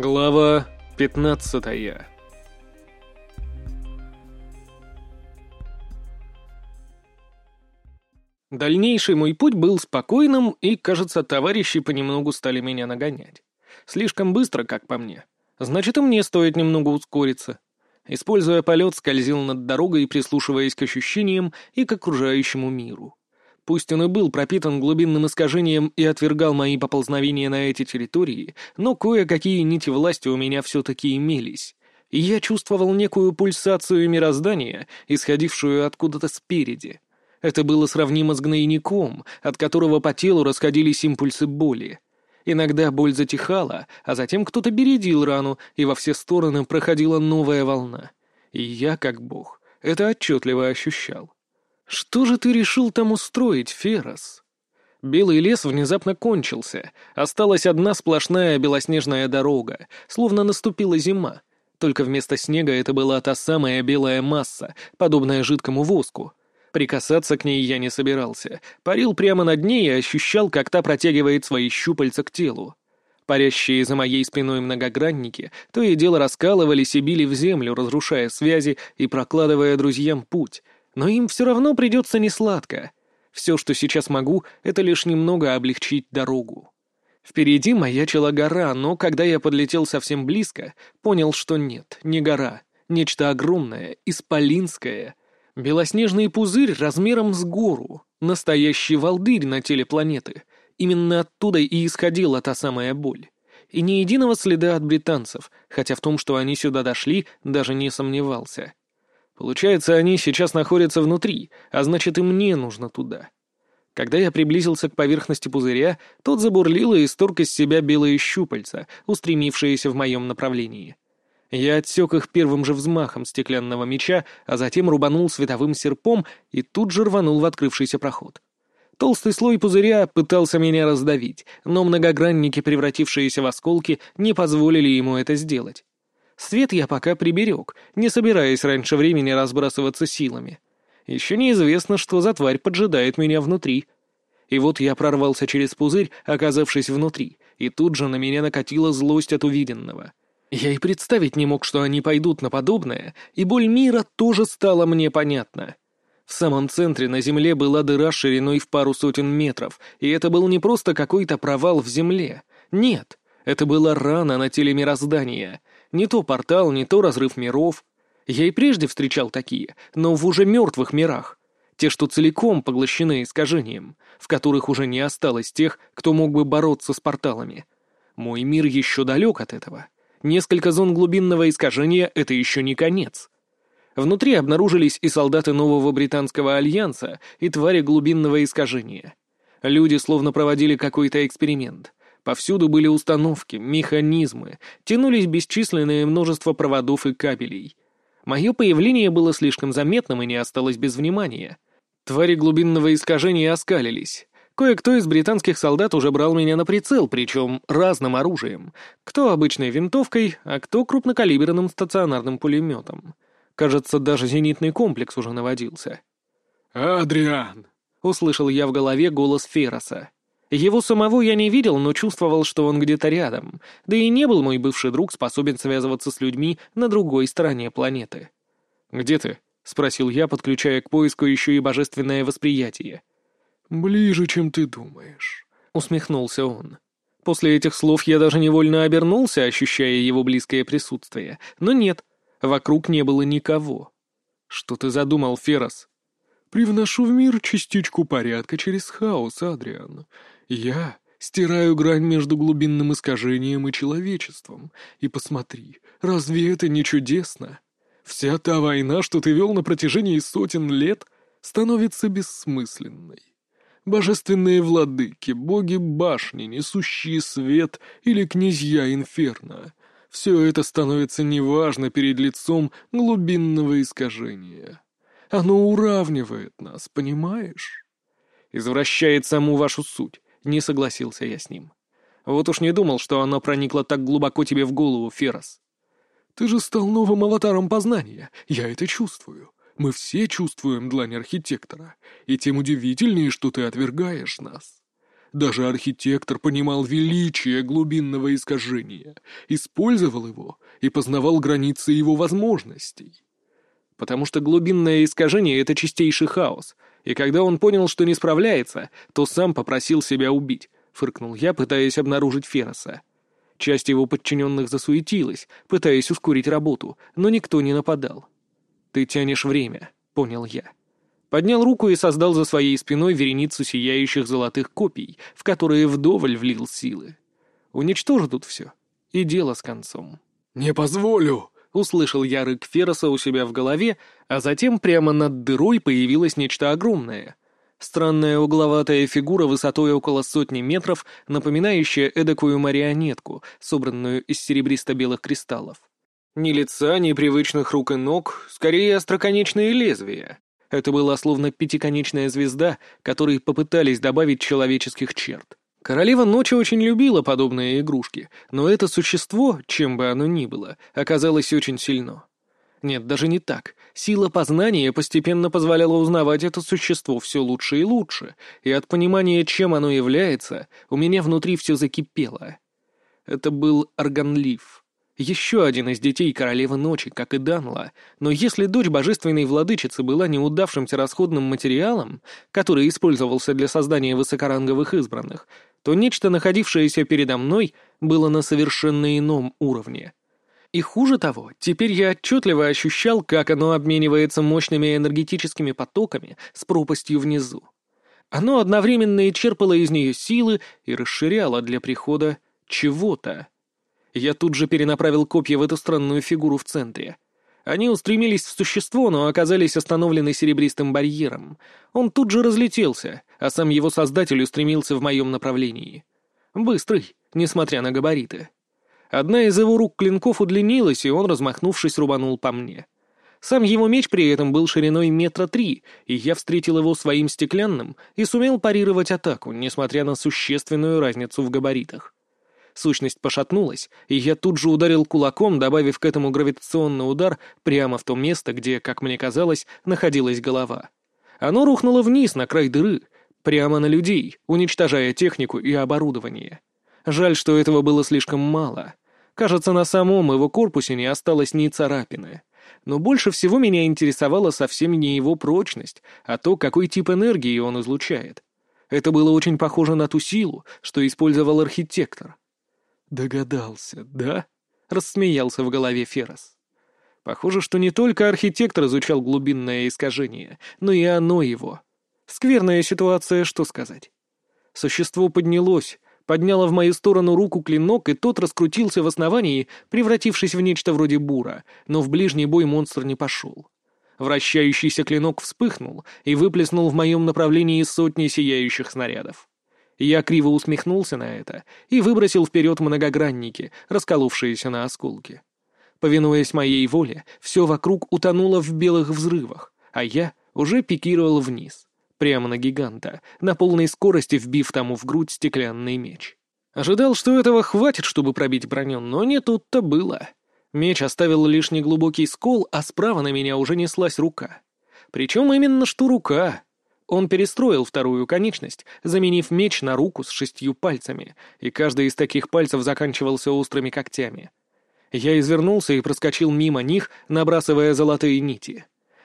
Глава пятнадцатая Дальнейший мой путь был спокойным, и, кажется, товарищи понемногу стали меня нагонять. Слишком быстро, как по мне. Значит, и мне стоит немного ускориться. Используя полет, скользил над дорогой, прислушиваясь к ощущениям и к окружающему миру. Пусть он и был пропитан глубинным искажением и отвергал мои поползновения на эти территории, но кое-какие нити власти у меня все-таки имелись. И я чувствовал некую пульсацию мироздания, исходившую откуда-то спереди. Это было сравнимо с гнойником, от которого по телу расходились импульсы боли. Иногда боль затихала, а затем кто-то бередил рану, и во все стороны проходила новая волна. И я, как бог, это отчетливо ощущал. «Что же ты решил там устроить, Ферос?» Белый лес внезапно кончился. Осталась одна сплошная белоснежная дорога, словно наступила зима. Только вместо снега это была та самая белая масса, подобная жидкому воску. Прикасаться к ней я не собирался. Парил прямо над ней и ощущал, как та протягивает свои щупальца к телу. Парящие за моей спиной многогранники то и дело раскалывались и били в землю, разрушая связи и прокладывая друзьям путь — но им все равно придется несладко. Все, что сейчас могу, это лишь немного облегчить дорогу. Впереди маячила гора, но когда я подлетел совсем близко, понял, что нет, не гора, нечто огромное, исполинское. Белоснежный пузырь размером с гору, настоящий волдырь на теле планеты. Именно оттуда и исходила та самая боль. И ни единого следа от британцев, хотя в том, что они сюда дошли, даже не сомневался. Получается, они сейчас находятся внутри, а значит и мне нужно туда. Когда я приблизился к поверхности пузыря, тот забурлил и исторг из себя белые щупальца, устремившиеся в моем направлении. Я отсек их первым же взмахом стеклянного меча, а затем рубанул световым серпом и тут же рванул в открывшийся проход. Толстый слой пузыря пытался меня раздавить, но многогранники, превратившиеся в осколки, не позволили ему это сделать. Свет я пока приберег, не собираясь раньше времени разбрасываться силами. Еще неизвестно, что за тварь поджидает меня внутри. И вот я прорвался через пузырь, оказавшись внутри, и тут же на меня накатила злость от увиденного. Я и представить не мог, что они пойдут на подобное, и боль мира тоже стала мне понятна. В самом центре на земле была дыра шириной в пару сотен метров, и это был не просто какой-то провал в земле. Нет, это была рана на теле мироздания, не то портал, не то разрыв миров. Я и прежде встречал такие, но в уже мертвых мирах. Те, что целиком поглощены искажением, в которых уже не осталось тех, кто мог бы бороться с порталами. Мой мир еще далек от этого. Несколько зон глубинного искажения — это еще не конец. Внутри обнаружились и солдаты нового британского альянса, и твари глубинного искажения. Люди словно проводили какой-то эксперимент — Повсюду были установки, механизмы, тянулись бесчисленное множество проводов и кабелей. Мое появление было слишком заметным и не осталось без внимания. Твари глубинного искажения оскалились. Кое-кто из британских солдат уже брал меня на прицел, причем разным оружием. Кто обычной винтовкой, а кто крупнокалиберным стационарным пулеметом. Кажется, даже зенитный комплекс уже наводился. «Адриан!» — услышал я в голове голос Фероса. Его самого я не видел, но чувствовал, что он где-то рядом, да и не был мой бывший друг способен связываться с людьми на другой стороне планеты. «Где ты?» — спросил я, подключая к поиску еще и божественное восприятие. «Ближе, чем ты думаешь», — усмехнулся он. После этих слов я даже невольно обернулся, ощущая его близкое присутствие. Но нет, вокруг не было никого. «Что ты задумал, Ферос?» «Привношу в мир частичку порядка через хаос, Адриан. Я стираю грань между глубинным искажением и человечеством. И посмотри, разве это не чудесно? Вся та война, что ты вел на протяжении сотен лет, становится бессмысленной. Божественные владыки, боги башни, несущие свет или князья инферно — все это становится неважно перед лицом глубинного искажения. Оно уравнивает нас, понимаешь? Извращает саму вашу суть. Не согласился я с ним. Вот уж не думал, что оно проникло так глубоко тебе в голову, Ферос. Ты же стал новым аватаром познания. Я это чувствую. Мы все чувствуем длань архитектора. И тем удивительнее, что ты отвергаешь нас. Даже архитектор понимал величие глубинного искажения, использовал его и познавал границы его возможностей. Потому что глубинное искажение — это чистейший хаос, и когда он понял, что не справляется, то сам попросил себя убить, — фыркнул я, пытаясь обнаружить Фероса. Часть его подчиненных засуетилась, пытаясь ускорить работу, но никто не нападал. «Ты тянешь время», — понял я. Поднял руку и создал за своей спиной вереницу сияющих золотых копий, в которые вдоволь влил силы. Уничтожу тут все, и дело с концом. «Не позволю!» — услышал я рык Фероса у себя в голове, а затем прямо над дырой появилось нечто огромное. Странная угловатая фигура высотой около сотни метров, напоминающая эдакую марионетку, собранную из серебристо-белых кристаллов. Ни лица, ни привычных рук и ног, скорее остроконечные лезвия. Это была словно пятиконечная звезда, которой попытались добавить человеческих черт. Королева ночи очень любила подобные игрушки, но это существо, чем бы оно ни было, оказалось очень сильно. Нет, даже не так. Сила познания постепенно позволяла узнавать это существо все лучше и лучше, и от понимания, чем оно является, у меня внутри все закипело. Это был Органлив. Еще один из детей королевы ночи, как и Данла, но если дочь божественной владычицы была неудавшимся расходным материалом, который использовался для создания высокоранговых избранных, то нечто, находившееся передо мной, было на совершенно ином уровне. И хуже того, теперь я отчетливо ощущал, как оно обменивается мощными энергетическими потоками с пропастью внизу. Оно одновременно и черпало из нее силы и расширяло для прихода чего-то. Я тут же перенаправил копья в эту странную фигуру в центре. Они устремились в существо, но оказались остановлены серебристым барьером. Он тут же разлетелся, а сам его создатель устремился в моем направлении. Быстрый, несмотря на габариты. Одна из его рук клинков удлинилась, и он, размахнувшись, рубанул по мне. Сам его меч при этом был шириной метра три, и я встретил его своим стеклянным и сумел парировать атаку, несмотря на существенную разницу в габаритах. Сущность пошатнулась, и я тут же ударил кулаком, добавив к этому гравитационный удар прямо в то место, где, как мне казалось, находилась голова. Оно рухнуло вниз, на край дыры, прямо на людей, уничтожая технику и оборудование. Жаль, что этого было слишком мало. Кажется, на самом его корпусе не осталось ни царапины. Но больше всего меня интересовала совсем не его прочность, а то, какой тип энергии он излучает. Это было очень похоже на ту силу, что использовал архитектор. «Догадался, да?» — рассмеялся в голове Ферос. Похоже, что не только архитектор изучал глубинное искажение, но и оно его. Скверная ситуация, что сказать. Существо поднялось, подняло в мою сторону руку клинок, и тот раскрутился в основании, превратившись в нечто вроде бура, но в ближний бой монстр не пошел. Вращающийся клинок вспыхнул и выплеснул в моем направлении сотни сияющих снарядов. Я криво усмехнулся на это и выбросил вперед многогранники, расколовшиеся на осколки. Повинуясь моей воле, все вокруг утонуло в белых взрывах, а я уже пикировал вниз, прямо на гиганта, на полной скорости вбив тому в грудь стеклянный меч. Ожидал, что этого хватит, чтобы пробить броню, но не тут-то было. Меч оставил лишь неглубокий скол, а справа на меня уже неслась рука. Причем именно что рука, он перестроил вторую конечность, заменив меч на руку с шестью пальцами, и каждый из таких пальцев заканчивался острыми когтями. Я извернулся и проскочил мимо них, набрасывая золотые нити.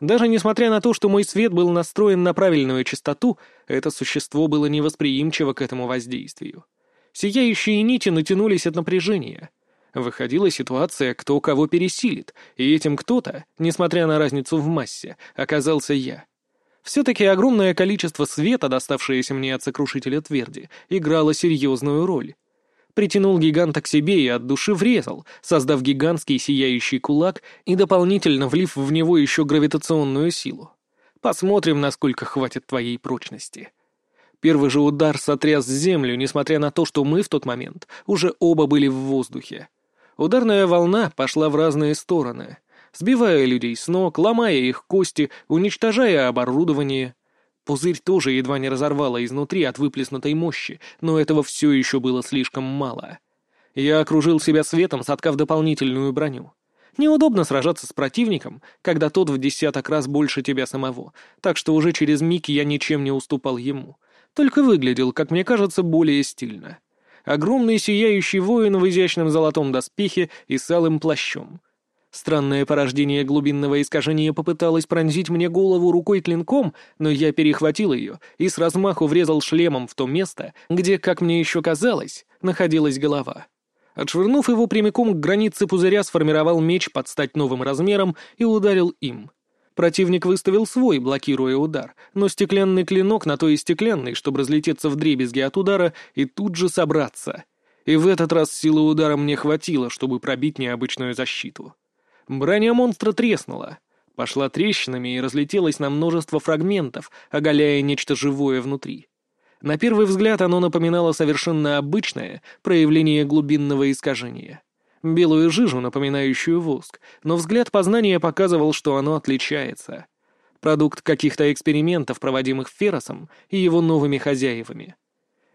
Даже несмотря на то, что мой свет был настроен на правильную частоту, это существо было невосприимчиво к этому воздействию. Сияющие нити натянулись от напряжения. Выходила ситуация, кто кого пересилит, и этим кто-то, несмотря на разницу в массе, оказался я. Все-таки огромное количество света, доставшееся мне от сокрушителя тверди, играло серьезную роль. Притянул гиганта к себе и от души врезал, создав гигантский сияющий кулак и дополнительно влив в него еще гравитационную силу. Посмотрим, насколько хватит твоей прочности. Первый же удар сотряс землю, несмотря на то, что мы в тот момент уже оба были в воздухе. Ударная волна пошла в разные стороны сбивая людей с ног, ломая их кости, уничтожая оборудование. Пузырь тоже едва не разорвало изнутри от выплеснутой мощи, но этого все еще было слишком мало. Я окружил себя светом, соткав дополнительную броню. Неудобно сражаться с противником, когда тот в десяток раз больше тебя самого, так что уже через миг я ничем не уступал ему. только выглядел, как мне кажется, более стильно. Огромный сияющий воин в изящном золотом доспехе и с алым плащом. Странное порождение глубинного искажения попыталось пронзить мне голову рукой клинком, но я перехватил ее и с размаху врезал шлемом в то место, где, как мне еще казалось, находилась голова. Отшвырнув его прямиком к границе пузыря, сформировал меч под стать новым размером и ударил им. Противник выставил свой, блокируя удар, но стеклянный клинок на то и стеклянный, чтобы разлететься в дребезги от удара и тут же собраться. И в этот раз силы удара мне хватило, чтобы пробить необычную защиту. Броня монстра треснула, пошла трещинами и разлетелась на множество фрагментов, оголяя нечто живое внутри. На первый взгляд оно напоминало совершенно обычное проявление глубинного искажения. Белую жижу, напоминающую воск, но взгляд познания показывал, что оно отличается. Продукт каких-то экспериментов, проводимых Феросом и его новыми хозяевами.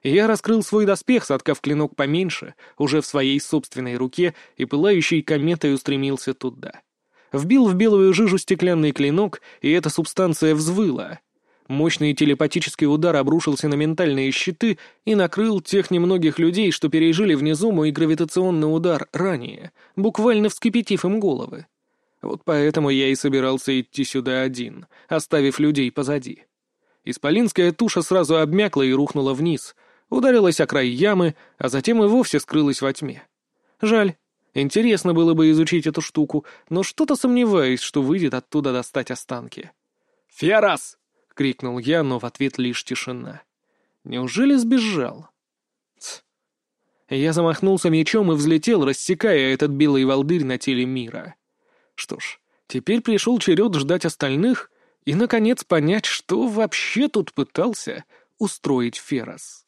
Я раскрыл свой доспех, соткав клинок поменьше, уже в своей собственной руке, и пылающей кометой устремился туда. Вбил в белую жижу стеклянный клинок, и эта субстанция взвыла. Мощный телепатический удар обрушился на ментальные щиты и накрыл тех немногих людей, что пережили внизу мой гравитационный удар ранее, буквально вскипятив им головы. Вот поэтому я и собирался идти сюда один, оставив людей позади. Исполинская туша сразу обмякла и рухнула вниз — ударилась о край ямы, а затем и вовсе скрылась во тьме. Жаль. Интересно было бы изучить эту штуку, но что-то сомневаюсь, что выйдет оттуда достать останки. «Ферас!» — крикнул я, но в ответ лишь тишина. «Неужели сбежал?» Ц. Я замахнулся мечом и взлетел, рассекая этот белый волдырь на теле мира. Что ж, теперь пришел черед ждать остальных и, наконец, понять, что вообще тут пытался устроить Ферас.